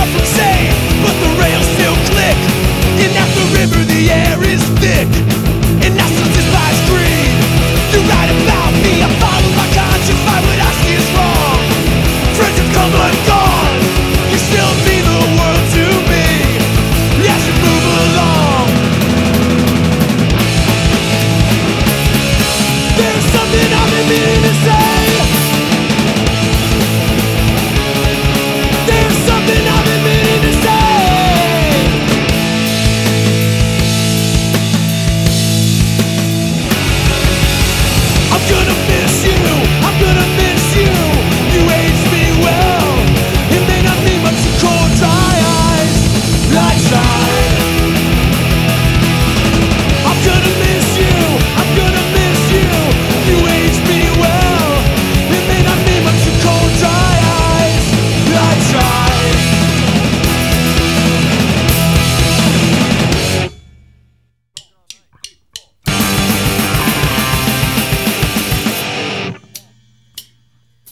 far from safe